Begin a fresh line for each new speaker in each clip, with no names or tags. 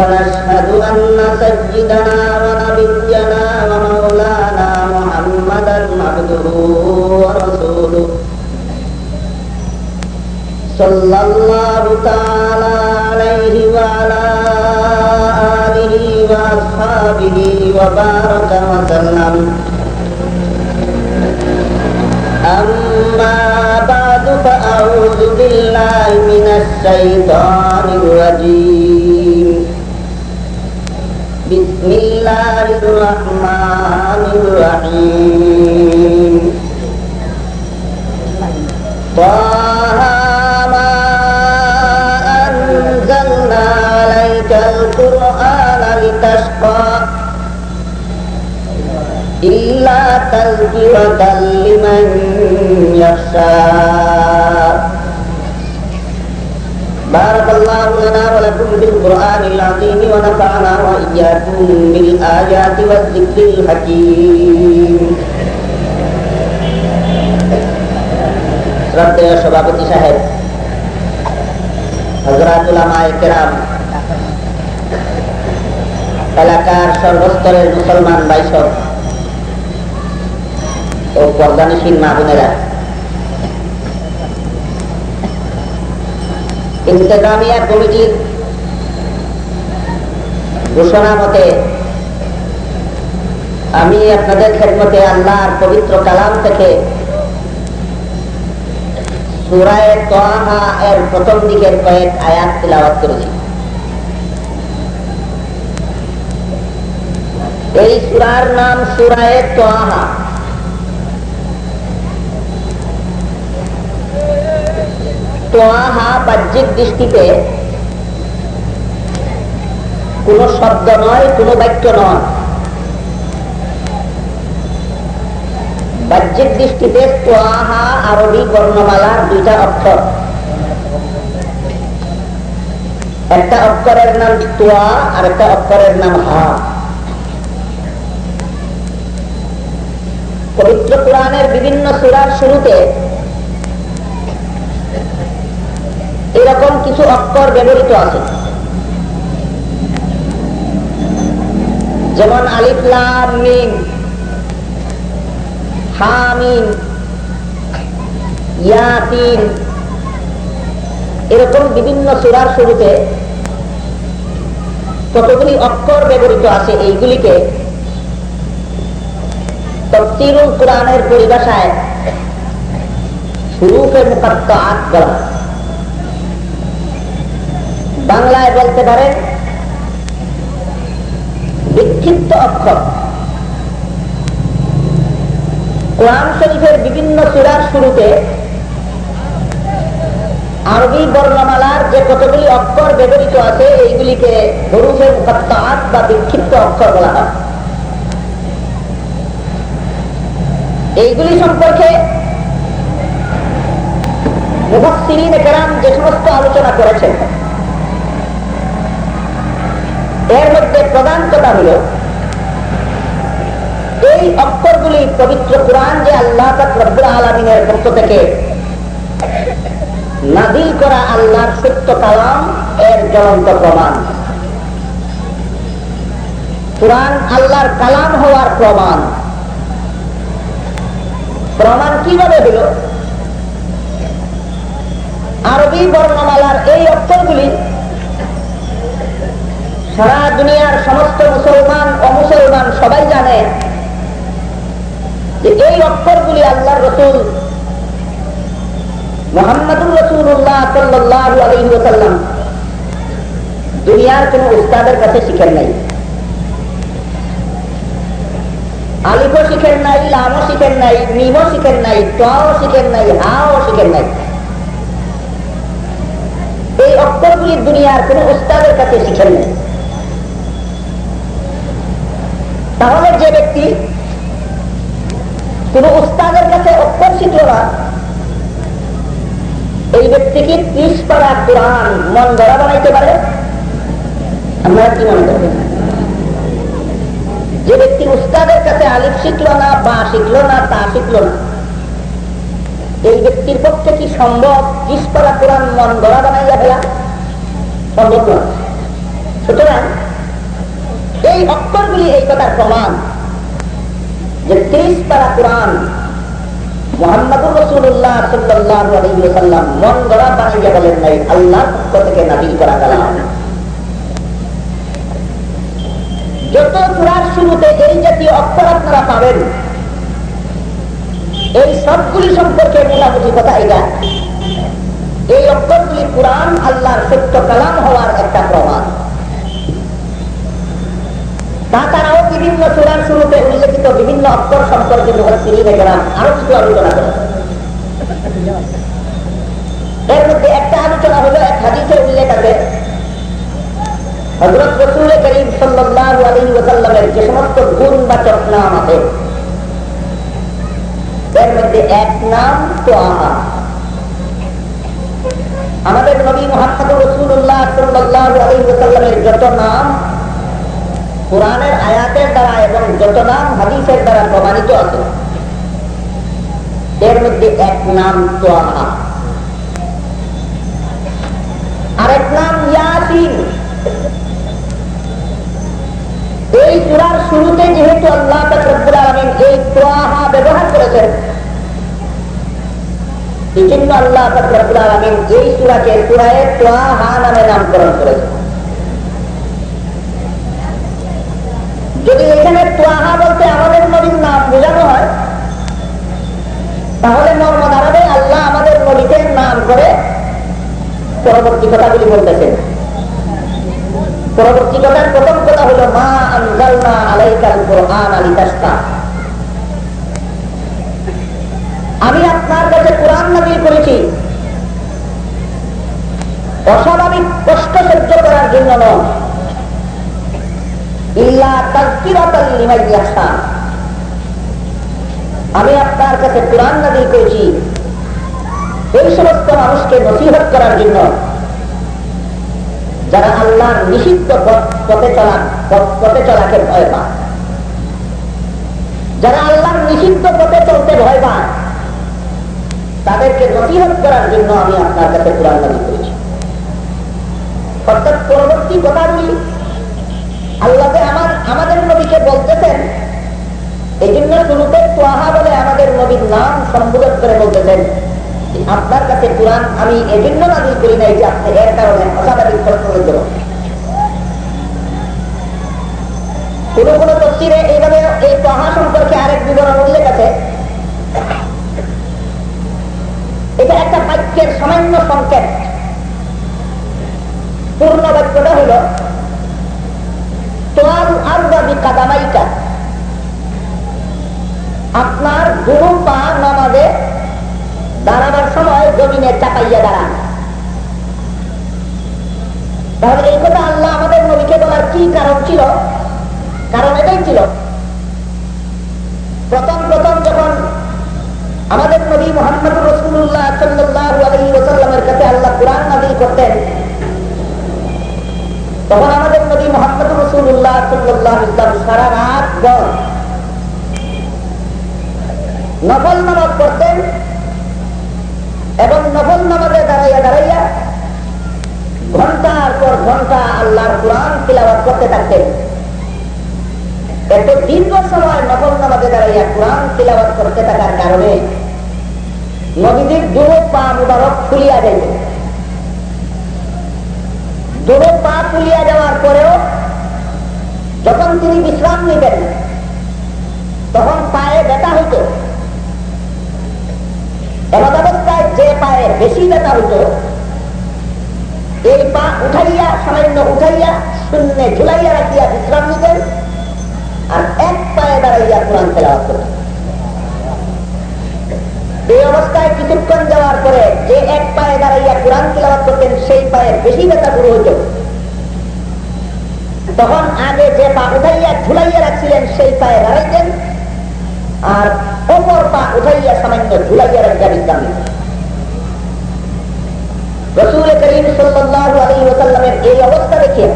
ونشهد أن سيدنا ونبينا ومولانا محمدا عبده ورسوله صلى الله تعالى عليه وعلى آله وأصحابه وبارك وسلم أما بعد فأعوذ بالله من الشيطان الرجيم بسم الله الرحمن الرحيم طه ما أنزلنا عليك القرآن لتشقى إلا تذكرة لمن يخشى بالقرآن العظيم ونفعنا وإياكم بالآيات والذكر الحكيم শ্রদ্ধেয় সভাপতি সাহেব হজরাত উলামায়ে কেরাম এলাকার সর্বস্তরের মুসলমান বাইসব ও পর্দানিসীন মা বোনেরা ইন্তেজামিয়া কমিটির ঘোষণা মতে আমি আপনাদের খেদমতে আল্লাহর পবিত্র কালাম থেকে প্রথম দিকের কয়েক আয়াত তিলাওয়াত করেছি। এই সুরার নাম সুরায় তোয়াহা তোয়াহা বাহ্যিক দৃষ্টিতে কোন শব্দ নয়, কোন বাক্য নয়। বাহ্যিক দৃষ্টিতে তোয়াহা, আরবি বর্ণমালার দুইটা অক্ষর। একটা অক্ষরের নাম তোয়া আর একটা অক্ষরের নাম হা। পবিত্র কোরআনের বিভিন্ন সুরার শুরুতে এরকম কিছু অক্ষর ব্যবহৃত আছে। যেমন আলিফলাম মিম, হামিম ইয়াতিন এরকম বিভিন্ন সুরার শুরুতে কতগুলি অক্ষর ব্যবহৃত আছে এইগুলিকে তফসিরুল কোরআনের পরিভাষায় শুরুফে মুকাত্তাআত বলা বাংলায় বলতে পারেন বিক্ষিপ্ত অক্ষর। কোরআন শরীফের বিভিন্ন সুরার শুরুতে আরবি বর্ণমালার যে কতগুলি অক্ষর ব্যবহৃত আছে, এইগুলিকে হরুফে মুকাত্তাআত বা বিক্ষিপ্ত অক্ষর বলা হয়। এইগুলি সম্পর্কে কেরাম যে সমস্ত আলোচনা করেছেন এর মধ্যে প্রধান কথা হল, এই অক্ষরগুলি পবিত্র কোরআন যে আল্লাহ আলমিনের পক্ষ থেকে নাদিল করা আল্লাহর সত্য কালাম, এর জ্বলন্ত প্রমাণ। কোরআন আল্লাহর কালাম হওয়ার প্রমাণ। প্রমাণ কীভাবে হল? আরবি বর্ণমালার এই অক্ষরগুলি সারা দুনিয়ার সমস্ত মুসলমান অমুসলমান সবাই জানে যে এই অক্ষরগুলি আল্লাহ রসুল মোহাম্মদুর রসুল্লাহ সাল্লাহ দুনিয়ার কোন উস্তাদের কাছে শিখেন নাই। আলিফও শিখেন নাই, লামও শিখেন নাই, মিমও শিখেন নাই টও শিখেন নাই, হাও শিখেন নাই। এই অক্ষরগুলি দুনিয়ার কোন উস্তাদের কাছে শিখেন নাই। তাহলে যে ব্যক্তি কোন উস্তাদের কাছে শিখল না, এই ব্যক্তি কি ত্রিশ পারা কোরআন মন ধরা বানাইতে পারে? আমরা কি মনে করবেন যে ব্যক্তি উস্তাদের কাছে আলিফ শিখলো না, বা শিখলো না, তা শিখলো না, এই ব্যক্তির পক্ষে কি সম্ভব ত্রিশ পারা কোরআন মন ধরা বানাইয়া ফেলা? সম্ভব নয়। সুতরাং এই অক্ষরগুলি এই কথার প্রমাণ যে ত্রিশ পারা কোরআন যত এই সবগুলি সম্পর্কে মোটামুটি কথা এটা। এই অক্ষরগুলি কোরআন, আল্লাহর সত্য কালাম হওয়ার একটা প্রমাণ। তাছাড়াও বিভিন্ন চূড়ার শুরুতে উল্লেখিত বিভিন্ন অক্ষর সম্পর্কে মুহাসিরিনেরা আরও কিছু আলোচনা করে। এর মধ্যে একটা আলোচনা হলো, এক হাদিসের উল্লেখ আছে। যে সমস্ত গুণবাচক নাম আছে, এর মধ্যে এক নাম তো আমাদের নবী মোহাম্মদ রসুল্লাহ সাল্লাল্লাহু আলাইহি ওয়াসাল্লামের যত নাম কোরআনের আয়াতের দ্বারা এবং যত নাম হাদিসের দ্বারা প্রমাণিত আছে, এর মধ্যে এক নাম তো আহা আরেক নাম ইয়াসিন। এই চূড়ার শুরুতে যেহেতু আল্লাহ রব্বুল আলমিন এই তোয়াহা ব্যবহার করেছেন এই জন্য আল্লাহ রব্বুল আলমিন এই চূড়াকে চূড়ায় তোয়াহা নামে নামকরণ করেছেন। যদি এখানে তোয়াহা বলতে আমাদের নবীর নাম বোঝানো হয়, তাহলে নর্মদ আরবে আল্লাহ আমাদের নবীকে নাম করে পরবর্তী কথাগুলি বলতেছেন। পরবর্তী কথার প্রথম কথা হলো, মা আনজালনা আলাইকাল কোরআন আলী আমি আপনার কাছে কোরআন নাজিল করেছি। অস্বাভাবিক কষ্ট সহ্য করার জন্য নয়। আমি আপনার কাছে কোরআন নাজিল করেছি। এই সমস্ত মানুষকে নসিহত করার জন্য যারা আল্লাহর নিষিদ্ধ পথে চলা পথে চলাকে ভয় পায়। যারা আল্লাহর নিষিদ্ধ পথে চলতে ভয় পায়, তাদেরকে নসিহত করার জন্য আমি আপনার কাছে কোরআন নাজিল করেছি। অর্থাৎ পরবর্তী কথাগুলি আল্লাহ আমার, আমাদের নবীকে বলতেছেন এই জন্য শুরুতে তোয়াহা বলে আমাদের নবীর নাম সম্বোধন করে বলতেছেন আপনার কাছে কোরআন আমি এজন্য নাজিল করি নাই যে আপনি এর কারণে অস্বাভাবিক প্রশ্ন হয়ে যাব কোন কোন তফসিরে এইভাবে এই তোহা সম্পর্কে আরেক বিবরণ উল্লেখ আছে। এটা একটা বাক্যের সামান্য সংকেত পূর্ণ বাক্যটা হল আপনার গুরু পা নামাজে দাঁড়াবার সময় জমিনে চাপাইয়া দাঁড়ান। তাহলে এই কথা আল্লাহ আমাদের নবীকে বলার কি কারণ ছিল? কারণ এটাই ছিল। প্রথম প্রথম যখন আমাদের নবী মোহাম্মদ রসুল্লাহ সাল্লাহ কাছে আল্লাহ কোরআন নাজিল করতেন তখন আমাদের নবী মোহাম্মদ রসুল্লাহ সাল্লাহ ইসলাম সারা রাত পর নফল নামাজ পড়তেন এবং নফল নামাজে দাঁড়াইয়া দাঁড়াইয়া ঘণ্টার পর ঘণ্টা আল্লাহর কোরআন তিলাবাত করতে থাকতেন। এত দীর্ঘ সময় নফল নামাজে দাঁড়াইয়া কোরআন তিলাবাত করতে থাকার কারণে নবীদের দুটো পা মুবারক ফুলিয়া যাইত। দুটো পা ফুলিয়া যাওয়ার পরেও যখন তিনি বিশ্রাম নিতেন তখন পায়ে ব্যথা হইত। এমন অবস্থায় যে পায়ে বেশি ব্যথা হইত, এই পা উঠাইয়া, সামান্য উঠাইয়া, শূন্যে ঝুলাইয়া রাখিয়া বিশ্রাম নিতেন আর এক পায়ে দাঁড়াইয়া কোরআন তেলাওয়াত করতেন। এই অবস্থায় কিছুক্ষণ যাওয়ার পরে যে এক পায়ে দাঁড়াইয়া কোরআন তেলাওয়াত করতেন, সেই পায়ে বেশি ব্যথা শুরু হইত। তখন আগে যে পা উঠাইয়া ঝুলাইয়া রাখছিলেন, সেই পায়ে দাঁড়াইতেন। আর অপর পা উঠাইয়া সামান্য ঝুলাইয়া রাখা দেখে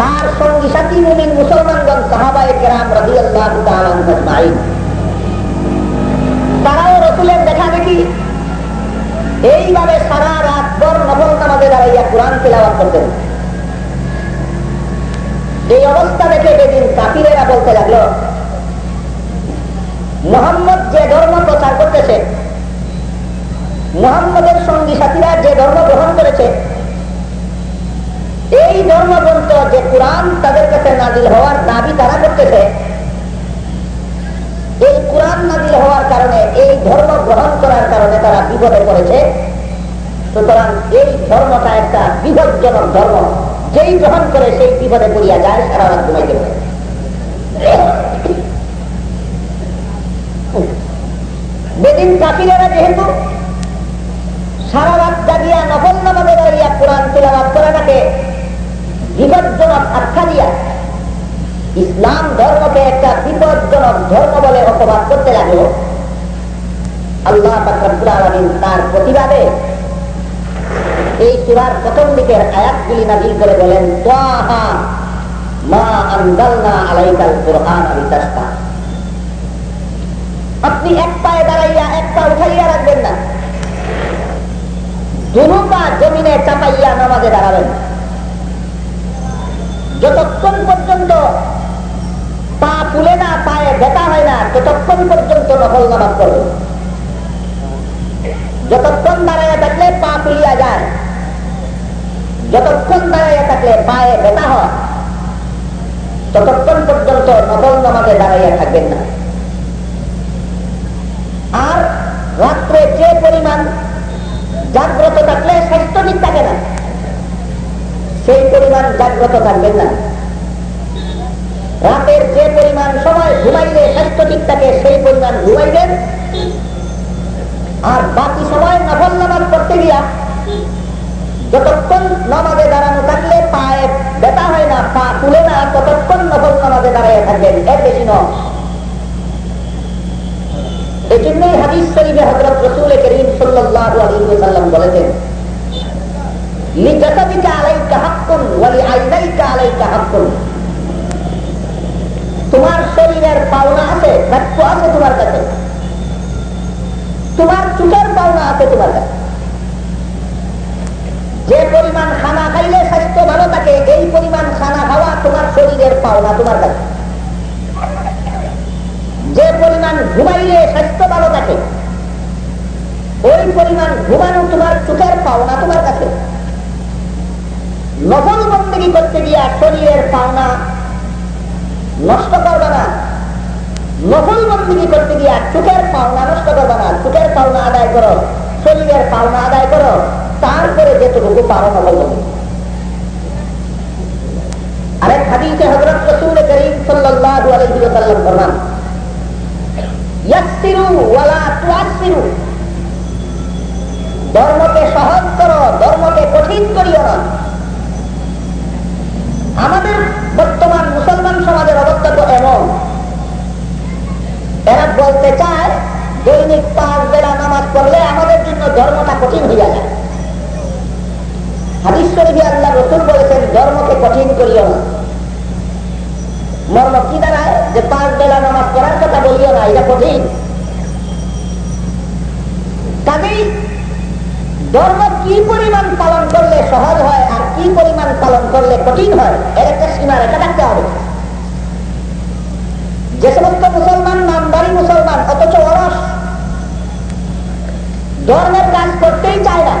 তার সঙ্গী সাথী মুমিন মুসলমানগণ সাহাবায়ে কেরাম রাদিয়াল্লাহু তাআলা আজমাইন তারাও রসুলের দেখা দেখি। এইভাবে সারা রাত ভর নফল নামাজে দাঁড়াইয়া কোরআন তেলাওয়াত করতেন। এই অবস্থা দেখে যেদিন কাপিরেরা বলতে লাগল, মোহাম্মদ যে ধর্ম প্রচার করতেছে, মোহাম্মদের সঙ্গী সাথীরা যে ধর্ম গ্রহণ করেছে, এই ধর্মগ্রন্থ যে কোরআন তাদের কাছে নাজিল হওয়ার দাবি তারা করতেছে কোরআন নাজিল হওয়ার কারণে, এই ধর্ম গ্রহণ করার কারণে তারা বিপদে পড়েছে। সুতরাং এই ধর্মটা একটা বিপজ্জনক ধর্ম। যেই গ্রহণ করে সেই বিপদে পড়িয়া যায়, সারা রাত ঘুমাইতে পারে। বেদিন কাপিরেরা যেহেতু সারা রাত জাগিয়া নফল নামাজে দাঁড়িয়া কোরআন তিলাবাত করাটাকে বিপজ্জনক আখ্যা দিয়া ইসলাম ধর্মকে একটা বিপজ্জনক ধর্ম বলে অপবাদ করতে লাগল। আল্লাহ তার প্রতিবাদে এই সুরার প্রথম দিকের নাজিল করে বলেন আপনি এক পায়ে দাঁড়াইয়া, এক পা উঠাইয়া রাখবেন না। দুনু জমিনে চাপাইয়া নামাজে দাঁড়াবেন। যতক্ষণ পর্যন্ত পা ফুলে না, পায়ে ব্যথা হয় না ততক্ষণ পর্যন্ত নকল নামাজ করবে যতক্ষণ দাঁড়াইয়া থাকলে পা ফুলিয়া যায়। যতক্ষণ দাঁড়াইয়া থাকলে পায়ে ব্যথা হয়, ততক্ষণ পর্যন্ত নকল নামাজে দাঁড়াইয়া থাকবেন না। আর রাত্রে যে পরিমাণ জাগ্রত থাকলে স্বাস্থ্য ঠিক থাকে না, সেই পরিমাণ জাগ্রত থাকবেন না। রাতের যে পরিমাণ সময় ঘুমাইলে স্বাস্থ্য ঠিক সেই পরিমাণ ঘুমাইবেন আর বাকি সময় নফল নামাজ করতে গিয়া যতক্ষণ নামাজে দাঁড়ানো থাকলে পায়ে ব্যথা হয় না, পা তুলে না, ততক্ষণ নফল নামাজে দাঁড়িয়ে থাকবেন। এর বেশি নয়। এই জন্যই হাদিস শরীফে হজরত রসুল করিম ওয়াসাল্লাম বলেছেন লিজাসাদিকা আলাইকা হাক্কুন ওয়া লিআইনাইকা আলাইকা হাক্কুন। শরীরের পাওনা আছে দায়িত্ব আছে তোমার কাছে? তোমার চুটের পাওনা আছে তোমার কাছে? যে পরিমাণ খানা খাইলে স্বাস্থ্য ভালো থাকে, এই পরিমাণ খানা খাওয়া তোমার শরীরের পাওনা তোমার কাছে। যে পরিমাণ ঘুমাইলে স্বাস্থ্য ভালো থাকে, ওই পরিমাণ ঘুমানো তোমার চোখের পাওনা তোমার কাছে। নফল বন্দী করতে গিয়া শরীরের পাওনা নষ্ট করবে না। নফল বন্দী করতে গিয়া চোখের পাওনা নষ্ট করবে না চোখের পাওনা আদায় করো, শরীরের পাওনা আদায় করো, তারপরে যেটুকু পারো তুআসসিরু। ধর্মকে সহজ করো, ধর্মকে কঠিন করিও না। আমাদের বর্তমান মুসলমান সমাজের অবস্থা তো এমন। এরা বলতে চায়, দৈনিক পাঁচ বেলা নামাজ পড়লে আমাদের জন্য ধর্মটা কঠিন হইয়া যায়। হাদিস শরীফে আল্লাহ রসুল বলেছেন, ধর্মকে কঠিন করিও না। মর্ম কি দাঁড়ায় যে পাঁচ বেলা নামাজ পড়ার কথা বলিও না, এটা কঠিন। কাজেই ধর্ম কি পরিমাণ পালন করলে সহজ হয় আর কি পরিমাণ পালন করলে কঠিন হয়, এর একটা সীমা রেখা থাকতে হবে। যে সমস্ত মুসলমান, নামদারি মুসলমান, অথচ অলস ধর্মের কাজ করতেই চায় না।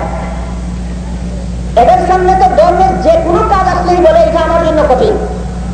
এদের সামনে তো ধর্মের যে কোনো কাজ আসলেই বলে, এটা আমার জন্য কঠিন।